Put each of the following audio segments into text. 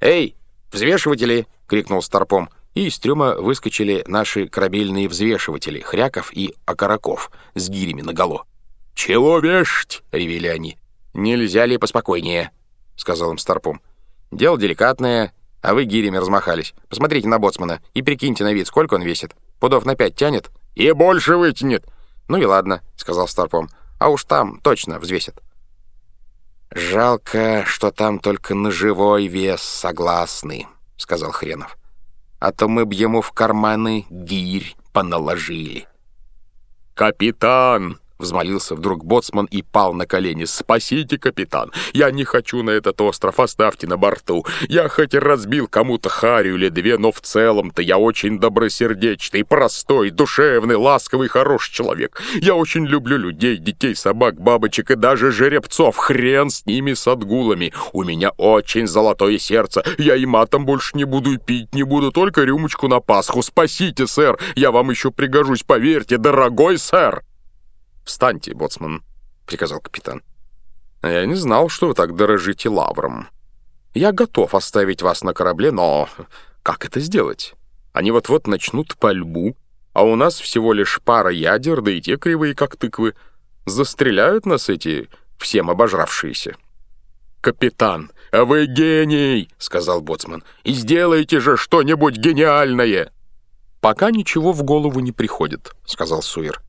«Эй, взвешиватели!» — крикнул Старпом. И из трюма выскочили наши корабельные взвешиватели, Хряков и Окороков, с гирями наголо. «Чего вешать?» — ревели они. «Нельзя ли поспокойнее?» — сказал им Старпом. «Дело деликатное, а вы гирями размахались. Посмотрите на боцмана и прикиньте на вид, сколько он весит. Пудов на пять тянет?» «И больше вытянет!» «Ну и ладно», — сказал Старпом. «А уж там точно взвесят». «Жалко, что там только на живой вес согласны», — сказал Хренов а то мы б ему в карманы гирь поналожили. «Капитан!» — взмолился вдруг боцман и пал на колени. «Спасите, капитан! Я не хочу на этот остров, оставьте на борту. Я хоть и разбил кому-то харю или две, но в целом-то я очень добросердечный, простой, душевный, ласковый, хороший человек. Я очень люблю людей, детей, собак, бабочек и даже жеребцов. Хрен с ними, с отгулами. У меня очень золотое сердце. Я и матом больше не буду пить не буду, только рюмочку на Пасху. Спасите, сэр! Я вам еще пригожусь, поверьте, дорогой сэр!» «Встаньте, боцман», — приказал капитан. «Я не знал, что вы так дорожите лавром. Я готов оставить вас на корабле, но как это сделать? Они вот-вот начнут пальбу, а у нас всего лишь пара ядер, да и те кривые, как тыквы. Застреляют нас эти всем обожравшиеся». «Капитан, а вы гений!» — сказал боцман. «И сделайте же что-нибудь гениальное!» «Пока ничего в голову не приходит», — сказал Суир.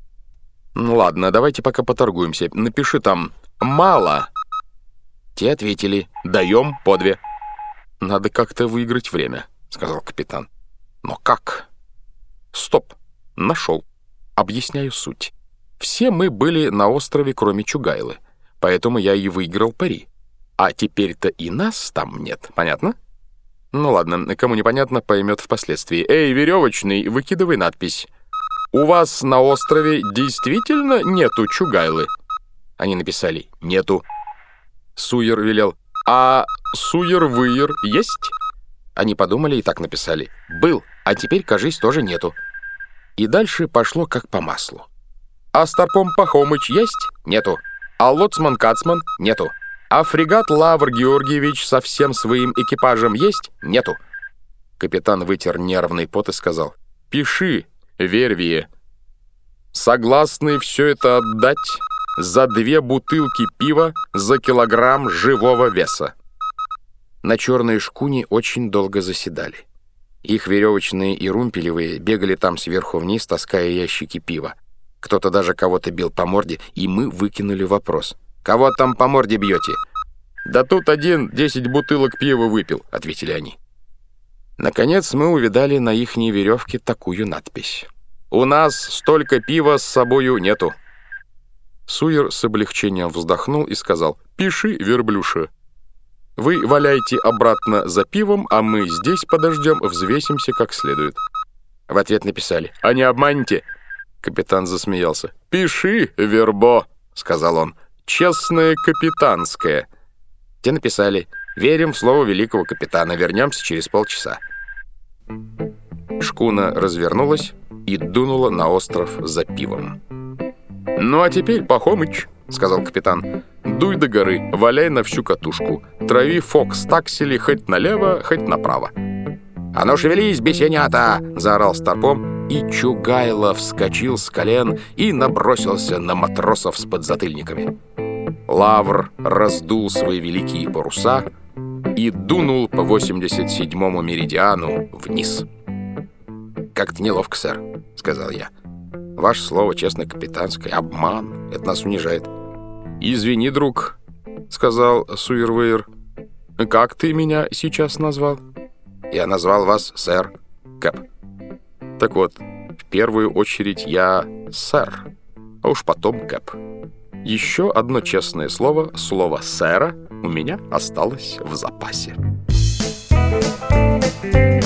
«Ну ладно, давайте пока поторгуемся. Напиши там «мало». Те ответили «даем по две». «Надо как-то выиграть время», — сказал капитан. «Но как?» «Стоп! Нашел. Объясняю суть. Все мы были на острове, кроме Чугайлы, поэтому я и выиграл пари. А теперь-то и нас там нет, понятно?» «Ну ладно, кому непонятно, поймет впоследствии. Эй, веревочный, выкидывай надпись». «У вас на острове действительно нету Чугайлы?» Они написали «Нету». Суер велел «А Суер-Выер есть?» Они подумали и так написали «Был, а теперь, кажись, тоже нету». И дальше пошло как по маслу. «А Старпом Пахомыч есть?» «Нету». «А Лоцман Кацман?» «Нету». «А фрегат Лавр Георгиевич со всем своим экипажем есть?» «Нету». Капитан вытер нервный пот и сказал «Пиши, Вервие. Согласны все это отдать за две бутылки пива за килограмм живого веса. На черной шкуне очень долго заседали. Их веревочные и румпелевые бегали там сверху вниз, таская ящики пива. Кто-то даже кого-то бил по морде, и мы выкинули вопрос. «Кого там по морде бьете?» «Да тут один десять бутылок пива выпил», — ответили они. Наконец мы увидали на ихней веревке такую надпись. «У нас столько пива с собою нету». Суер с облегчением вздохнул и сказал, «Пиши, верблюша. Вы валяйте обратно за пивом, а мы здесь подождем, взвесимся как следует». В ответ написали, «А не обманьте». Капитан засмеялся. «Пиши, вербо», — сказал он, «честное капитанское». Те написали, «Верим в слово великого капитана, вернемся через полчаса». Шкуна развернулась и дунула на остров за пивом. «Ну а теперь, Пахомыч», — сказал капитан, — «дуй до горы, валяй на всю катушку, трави фокс таксели хоть налево, хоть направо». «А ну шевелись, бесенята!» — заорал Старпом, и Чугайло вскочил с колен и набросился на матросов с подзатыльниками. Лавр раздул свои великие паруса и дунул по 87-му меридиану вниз. «Как-то неловко, сэр», — сказал я. «Ваше слово честно капитанское, обман, это нас унижает». «Извини, друг», — сказал Суирвейр. «Как ты меня сейчас назвал?» «Я назвал вас сэр Кэп». «Так вот, в первую очередь я сэр, а уж потом Кэп». Еще одно честное слово, слово «сэра», у меня осталось в запасе. Thank you.